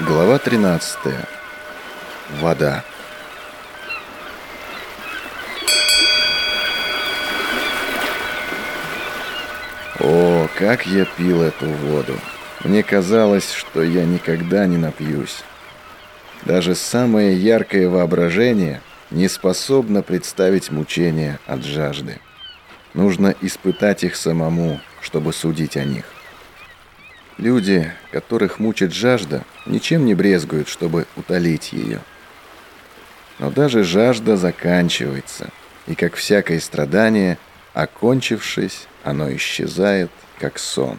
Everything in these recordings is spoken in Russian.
Глава 13. Вода. О, как я пил эту воду. Мне казалось, что я никогда не напьюсь. Даже самое яркое воображение не способно представить мучения от жажды. Нужно испытать их самому, чтобы судить о них. Люди, которых мучит жажда, ничем не брезгуют, чтобы утолить ее. Но даже жажда заканчивается, и как всякое страдание, окончившись, оно исчезает, как сон.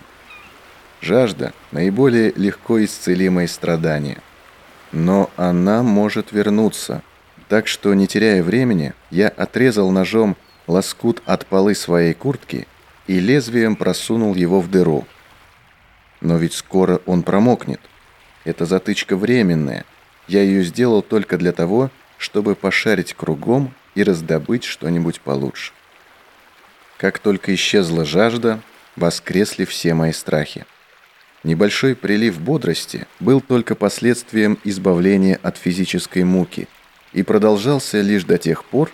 Жажда – наиболее легко исцелимое страдание. Но она может вернуться. Так что, не теряя времени, я отрезал ножом лоскут от полы своей куртки и лезвием просунул его в дыру. Но ведь скоро он промокнет. Эта затычка временная. Я ее сделал только для того, чтобы пошарить кругом и раздобыть что-нибудь получше. Как только исчезла жажда, воскресли все мои страхи. Небольшой прилив бодрости был только последствием избавления от физической муки и продолжался лишь до тех пор,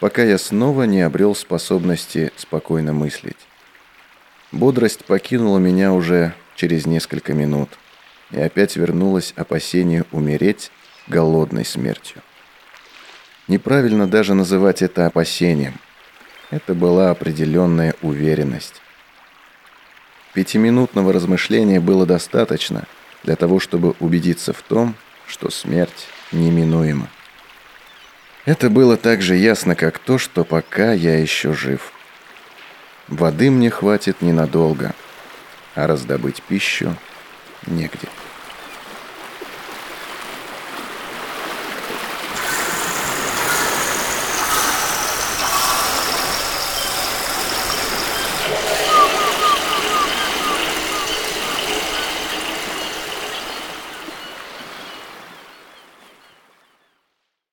пока я снова не обрел способности спокойно мыслить. Бодрость покинула меня уже через несколько минут, и опять вернулось опасение умереть голодной смертью. Неправильно даже называть это опасением. Это была определенная уверенность. Пятиминутного размышления было достаточно для того, чтобы убедиться в том, что смерть неминуема. Это было так же ясно, как то, что пока я еще жив. Воды мне хватит ненадолго, а раздобыть пищу негде.